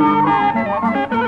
Thank.